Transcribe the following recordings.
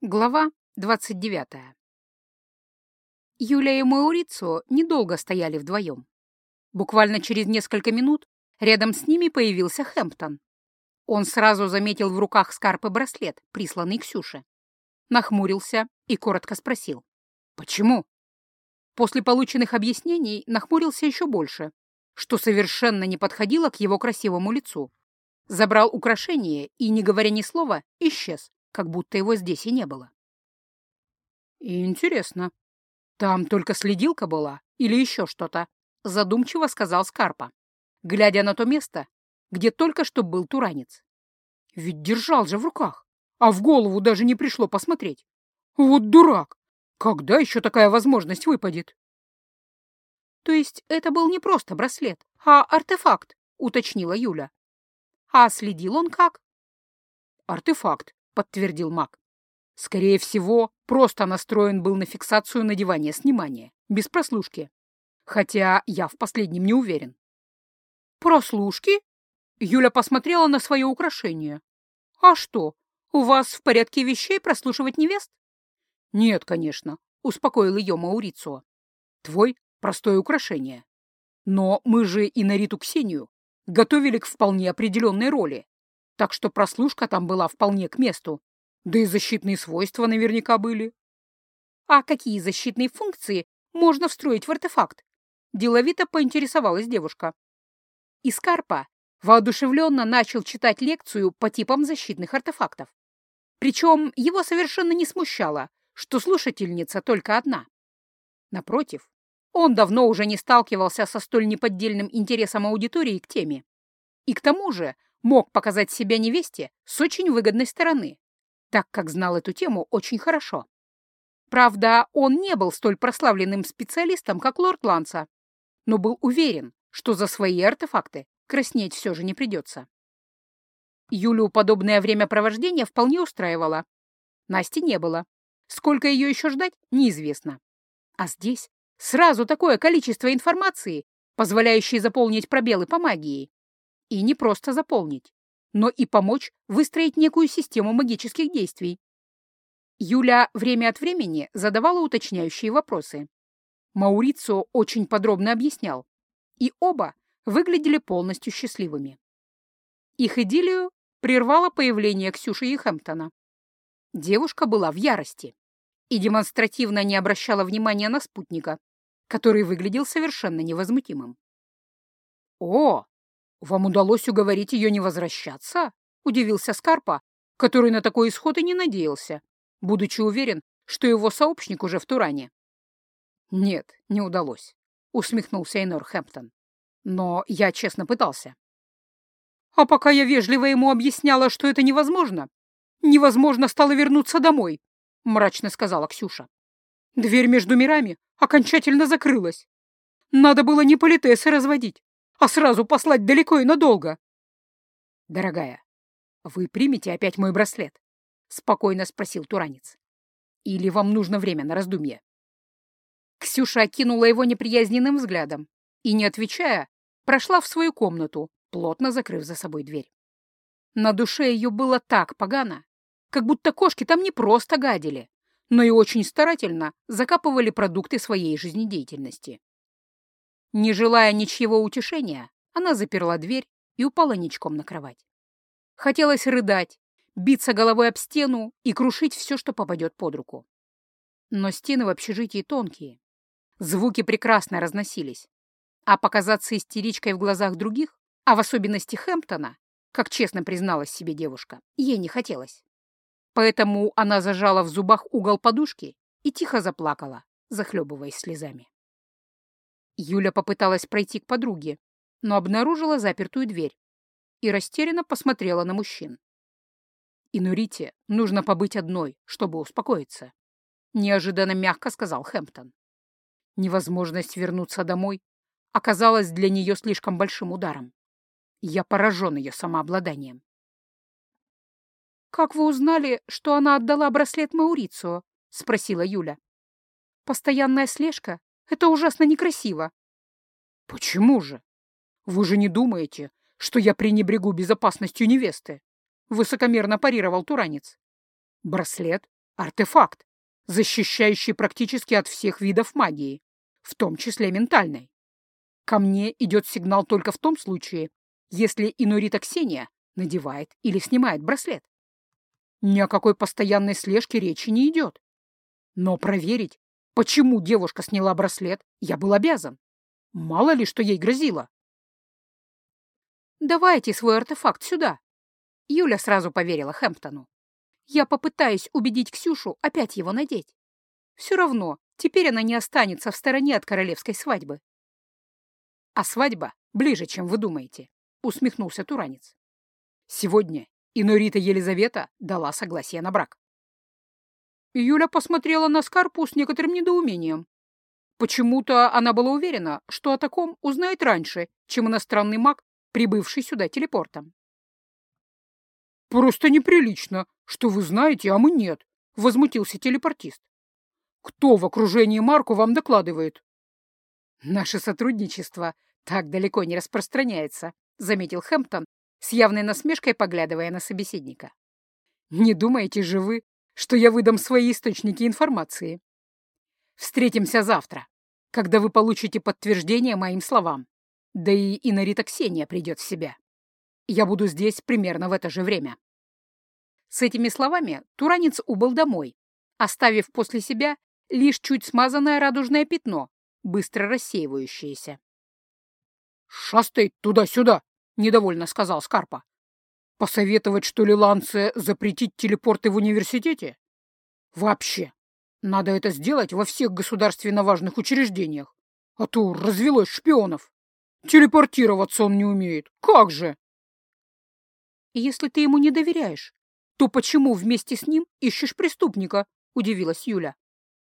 Глава 29. Юля и Маурицо недолго стояли вдвоем. Буквально через несколько минут рядом с ними появился Хэмптон. Он сразу заметил в руках Скарпы браслет, присланный Ксюше. Нахмурился и коротко спросил. «Почему?» После полученных объяснений нахмурился еще больше, что совершенно не подходило к его красивому лицу. Забрал украшение и, не говоря ни слова, исчез, как будто его здесь и не было. «Интересно, там только следилка была или еще что-то?» — задумчиво сказал Скарпа, глядя на то место, где только что был туранец. «Ведь держал же в руках, а в голову даже не пришло посмотреть. Вот дурак! Когда еще такая возможность выпадет?» «То есть это был не просто браслет, а артефакт», — уточнила Юля. «А следил он как?» «Артефакт», подтвердил маг. Скорее всего, просто настроен был на фиксацию надевания-снимания, без прослушки. Хотя я в последнем не уверен. «Прослушки?» Юля посмотрела на свое украшение. «А что, у вас в порядке вещей прослушивать невест?» «Нет, конечно», — успокоил ее Маурицио. «Твой — простое украшение. Но мы же и на Риту Ксению готовили к вполне определенной роли, так что прослушка там была вполне к месту. Да и защитные свойства наверняка были. А какие защитные функции можно встроить в артефакт? Деловито поинтересовалась девушка. Искарпа воодушевленно начал читать лекцию по типам защитных артефактов. Причем его совершенно не смущало, что слушательница только одна. Напротив, он давно уже не сталкивался со столь неподдельным интересом аудитории к теме. И к тому же мог показать себя невесте с очень выгодной стороны, так как знал эту тему очень хорошо. Правда, он не был столь прославленным специалистом, как лорд Ланса, но был уверен, что за свои артефакты краснеть все же не придется. Юлю подобное времяпровождение вполне устраивало. Насти не было. Сколько ее еще ждать, неизвестно. А здесь сразу такое количество информации, позволяющей заполнить пробелы по магии. И не просто заполнить, но и помочь выстроить некую систему магических действий. Юля время от времени задавала уточняющие вопросы. Маурицо очень подробно объяснял, и оба выглядели полностью счастливыми. Их идиллию прервало появление Ксюши и Хэмптона. Девушка была в ярости и демонстративно не обращала внимания на спутника, который выглядел совершенно невозмутимым. «О, «Вам удалось уговорить ее не возвращаться?» — удивился Скарпа, который на такой исход и не надеялся, будучи уверен, что его сообщник уже в Туране. «Нет, не удалось», — усмехнулся Эйнор Хэмптон. «Но я честно пытался». «А пока я вежливо ему объясняла, что это невозможно, невозможно стало вернуться домой», — мрачно сказала Ксюша. «Дверь между мирами окончательно закрылась. Надо было не политесы разводить, а сразу послать далеко и надолго. Дорогая, вы примете опять мой браслет? Спокойно спросил Туранец. Или вам нужно время на раздумье? Ксюша окинула его неприязненным взглядом и, не отвечая, прошла в свою комнату, плотно закрыв за собой дверь. На душе ее было так погано, как будто кошки там не просто гадили, но и очень старательно закапывали продукты своей жизнедеятельности. Не желая ничьего утешения, она заперла дверь и упала ничком на кровать. Хотелось рыдать, биться головой об стену и крушить все, что попадет под руку. Но стены в общежитии тонкие. Звуки прекрасно разносились. А показаться истеричкой в глазах других, а в особенности Хэмптона, как честно призналась себе девушка, ей не хотелось. Поэтому она зажала в зубах угол подушки и тихо заплакала, захлебываясь слезами. Юля попыталась пройти к подруге, но обнаружила запертую дверь и растерянно посмотрела на мужчин. «Инурите нужно побыть одной, чтобы успокоиться», — неожиданно мягко сказал Хэмптон. Невозможность вернуться домой оказалась для нее слишком большим ударом. Я поражен ее самообладанием. «Как вы узнали, что она отдала браслет Маурицио?» — спросила Юля. «Постоянная слежка это ужасно некрасиво. Почему же? Вы же не думаете, что я пренебрегу безопасностью невесты? Высокомерно парировал Туранец. Браслет артефакт, защищающий практически от всех видов магии, в том числе ментальной. Ко мне идет сигнал только в том случае, если Инорита Ксения надевает или снимает браслет. Ни о какой постоянной слежке речи не идет. Но проверить, почему девушка сняла браслет, я был обязан. Мало ли, что ей грозило. «Давайте свой артефакт сюда!» Юля сразу поверила Хэмптону. «Я попытаюсь убедить Ксюшу опять его надеть. Все равно, теперь она не останется в стороне от королевской свадьбы». «А свадьба ближе, чем вы думаете», — усмехнулся Туранец. «Сегодня Инорита Елизавета дала согласие на брак». Юля посмотрела на Скарпу с некоторым недоумением. Почему-то она была уверена, что о таком узнает раньше, чем иностранный маг, прибывший сюда телепортом. «Просто неприлично, что вы знаете, а мы нет», — возмутился телепортист. «Кто в окружении Марку вам докладывает?» «Наше сотрудничество так далеко не распространяется», — заметил Хэмптон, с явной насмешкой поглядывая на собеседника. «Не думаете же вы, что я выдам свои источники информации?» Встретимся завтра, когда вы получите подтверждение моим словам. Да и Инарита Ксения придет в себя. Я буду здесь примерно в это же время. С этими словами Туранец убыл домой, оставив после себя лишь чуть смазанное радужное пятно, быстро рассеивающееся. «Шастай туда-сюда!» — недовольно сказал Скарпа. «Посоветовать, что ли, Ланце запретить телепорты в университете? Вообще, надо это сделать во всех государственно важных учреждениях. А то развелось шпионов. Телепортироваться он не умеет. Как же? Если ты ему не доверяешь, то почему вместе с ним ищешь преступника? Удивилась Юля.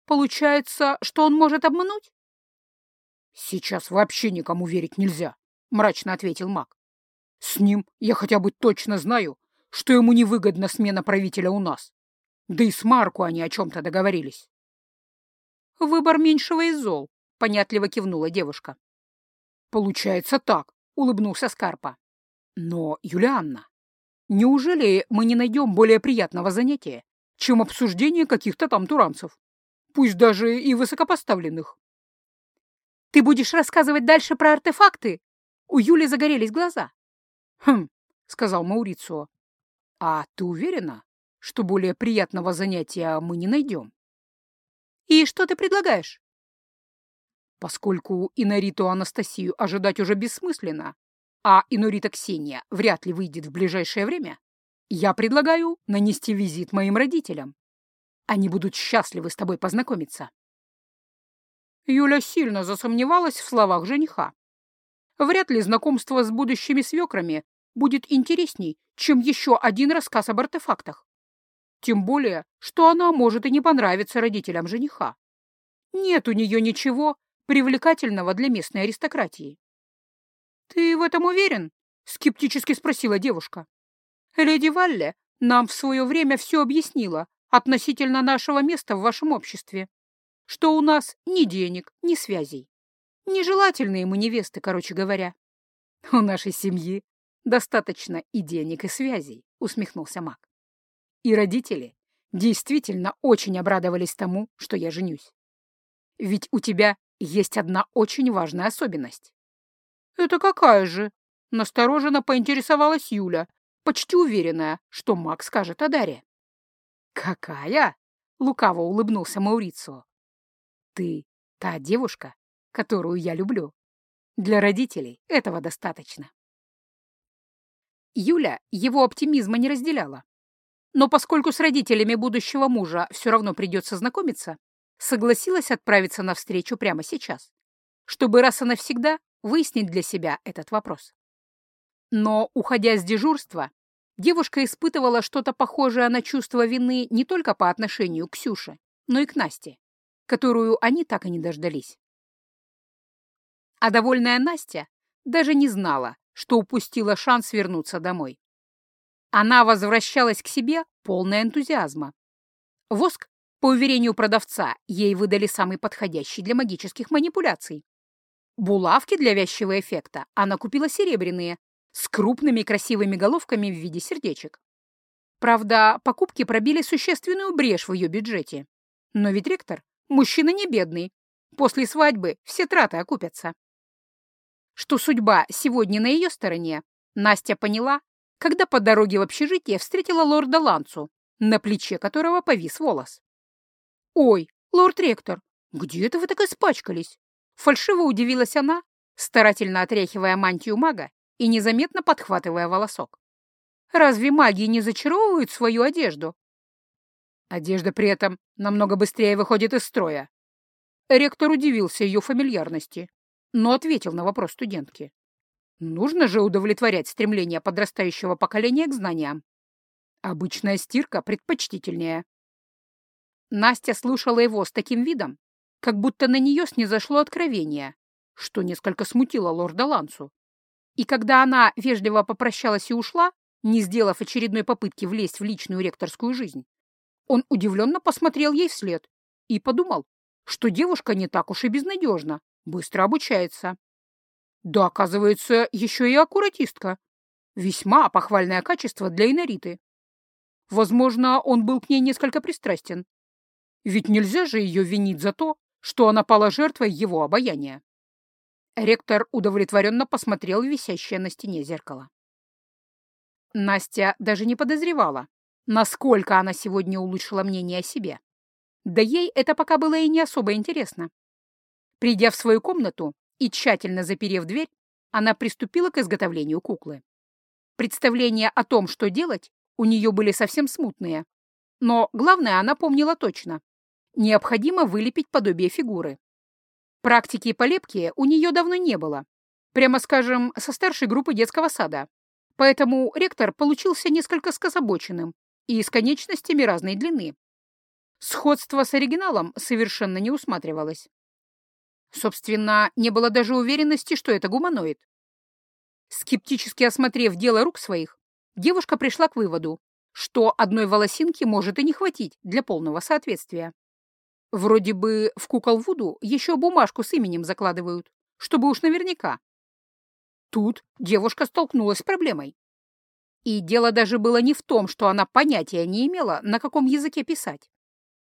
Получается, что он может обмануть? Сейчас вообще никому верить нельзя, мрачно ответил маг. С ним я хотя бы точно знаю, что ему невыгодна смена правителя у нас. Да и с Марку они о чем-то договорились. «Выбор меньшего из зол», — понятливо кивнула девушка. «Получается так», — улыбнулся Скарпа. «Но, Юлианна, неужели мы не найдем более приятного занятия, чем обсуждение каких-то там туранцев, пусть даже и высокопоставленных?» «Ты будешь рассказывать дальше про артефакты?» У Юли загорелись глаза. «Хм», — сказал Маурицио. «А ты уверена, что более приятного занятия мы не найдем. И что ты предлагаешь? Поскольку Инориту Анастасию ожидать уже бессмысленно, а Инорита Ксения вряд ли выйдет в ближайшее время, я предлагаю нанести визит моим родителям. Они будут счастливы с тобой познакомиться. Юля сильно засомневалась в словах жениха. Вряд ли знакомство с будущими свекрами будет интересней, чем еще один рассказ об артефактах. Тем более, что она может и не понравиться родителям жениха. Нет у нее ничего привлекательного для местной аристократии. «Ты в этом уверен?» — скептически спросила девушка. «Леди Валле нам в свое время все объяснила относительно нашего места в вашем обществе, что у нас ни денег, ни связей. Нежелательные мы невесты, короче говоря. У нашей семьи достаточно и денег, и связей», — усмехнулся маг. И родители действительно очень обрадовались тому, что я женюсь. Ведь у тебя есть одна очень важная особенность. «Это какая же?» — настороженно поинтересовалась Юля, почти уверенная, что Мак скажет о Даре. «Какая?» — лукаво улыбнулся Маурицио. «Ты та девушка, которую я люблю. Для родителей этого достаточно». Юля его оптимизма не разделяла. Но поскольку с родителями будущего мужа все равно придется знакомиться, согласилась отправиться навстречу прямо сейчас, чтобы раз и навсегда выяснить для себя этот вопрос. Но, уходя с дежурства, девушка испытывала что-то похожее на чувство вины не только по отношению к Ксюше, но и к Насте, которую они так и не дождались. А довольная Настя даже не знала, что упустила шанс вернуться домой. Она возвращалась к себе полная энтузиазма. Воск, по уверению продавца, ей выдали самый подходящий для магических манипуляций. Булавки для вязчего эффекта она купила серебряные, с крупными красивыми головками в виде сердечек. Правда, покупки пробили существенную брешь в ее бюджете. Но ведь ректор — мужчина не бедный. После свадьбы все траты окупятся. Что судьба сегодня на ее стороне, Настя поняла, когда по дороге в общежитие встретила лорда Ланцу, на плече которого повис волос. «Ой, лорд-ректор, где это вы так испачкались?» Фальшиво удивилась она, старательно отряхивая мантию мага и незаметно подхватывая волосок. «Разве маги не зачаровывают свою одежду?» Одежда при этом намного быстрее выходит из строя. Ректор удивился ее фамильярности, но ответил на вопрос студентки. Нужно же удовлетворять стремление подрастающего поколения к знаниям. Обычная стирка предпочтительнее. Настя слушала его с таким видом, как будто на нее снизошло откровение, что несколько смутило лорда Лансу. И когда она вежливо попрощалась и ушла, не сделав очередной попытки влезть в личную ректорскую жизнь, он удивленно посмотрел ей вслед и подумал, что девушка не так уж и безнадежна, быстро обучается. Да, оказывается, еще и аккуратистка. Весьма похвальное качество для Инариты. Возможно, он был к ней несколько пристрастен. Ведь нельзя же ее винить за то, что она пала жертвой его обаяния. Ректор удовлетворенно посмотрел висящее на стене зеркало. Настя даже не подозревала, насколько она сегодня улучшила мнение о себе. Да ей это пока было и не особо интересно. Придя в свою комнату и тщательно заперев дверь, она приступила к изготовлению куклы. Представления о том, что делать, у нее были совсем смутные. Но главное она помнила точно. Необходимо вылепить подобие фигуры. Практики по лепке у нее давно не было. Прямо скажем, со старшей группы детского сада. Поэтому ректор получился несколько скособоченным и с конечностями разной длины. Сходство с оригиналом совершенно не усматривалось. Собственно, не было даже уверенности, что это гуманоид. Скептически осмотрев дело рук своих, девушка пришла к выводу, что одной волосинки может и не хватить для полного соответствия. Вроде бы в кукол Вуду еще бумажку с именем закладывают, чтобы уж наверняка. Тут девушка столкнулась с проблемой. И дело даже было не в том, что она понятия не имела, на каком языке писать,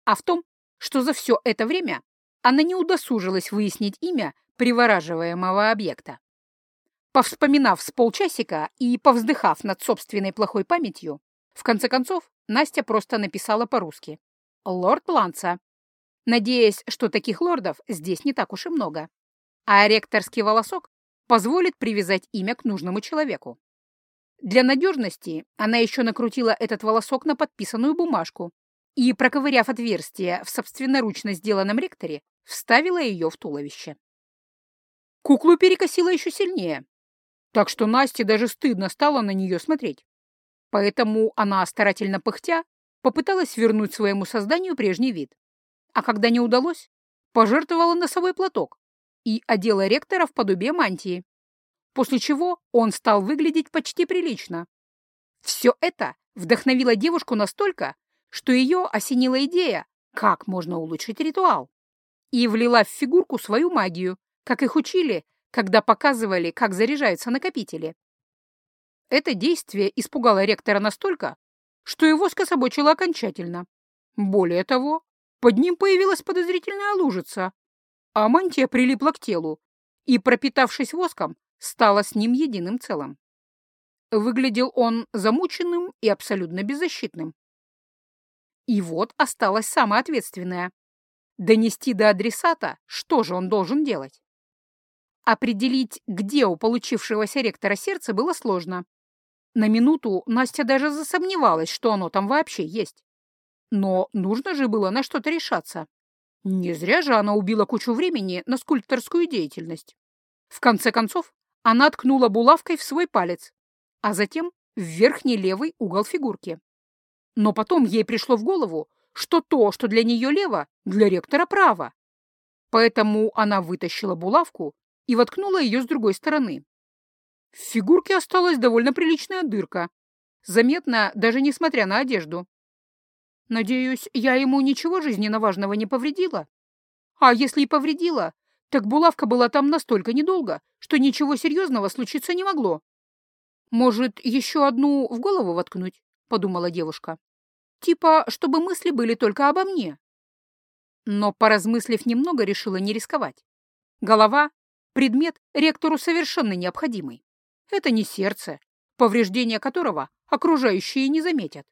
а в том, что за все это время она не удосужилась выяснить имя привораживаемого объекта. Повспоминав с полчасика и повздыхав над собственной плохой памятью, в конце концов Настя просто написала по-русски «Лорд Ланца», надеясь, что таких лордов здесь не так уж и много. А ректорский волосок позволит привязать имя к нужному человеку. Для надежности она еще накрутила этот волосок на подписанную бумажку и, проковыряв отверстие в собственноручно сделанном ректоре, вставила ее в туловище. Куклу перекосила еще сильнее, так что Насте даже стыдно стало на нее смотреть. Поэтому она, старательно пыхтя, попыталась вернуть своему созданию прежний вид а когда не удалось, пожертвовала носовой платок и одела ректора в подобие мантии, после чего он стал выглядеть почти прилично. Все это вдохновило девушку настолько, что ее осенила идея, как можно улучшить ритуал, и влила в фигурку свою магию, как их учили, когда показывали, как заряжаются накопители. Это действие испугало ректора настолько, что его скособочило окончательно. Более того, под ним появилась подозрительная лужица, а мантия прилипла к телу и, пропитавшись воском, стала с ним единым целым. Выглядел он замученным и абсолютно беззащитным. И вот осталось самое ответственное — донести до адресата, что же он должен делать. Определить, где у получившегося ректора сердце, было сложно. На минуту Настя даже засомневалась, что оно там вообще есть. Но нужно же было на что-то решаться. Не зря же она убила кучу времени на скульпторскую деятельность. В конце концов, она ткнула булавкой в свой палец, а затем в верхний левый угол фигурки. Но потом ей пришло в голову, что то, что для нее лево, для ректора право. Поэтому она вытащила булавку и воткнула ее с другой стороны. В фигурке осталась довольно приличная дырка, заметно даже несмотря на одежду. Надеюсь, я ему ничего жизненно важного не повредила? А если и повредила, так булавка была там настолько недолго, что ничего серьезного случиться не могло. Может, еще одну в голову воткнуть? — подумала девушка. «Типа, чтобы мысли были только обо мне». Но, поразмыслив немного, решила не рисковать. Голова — предмет ректору совершенно необходимый. Это не сердце, повреждения которого окружающие не заметят.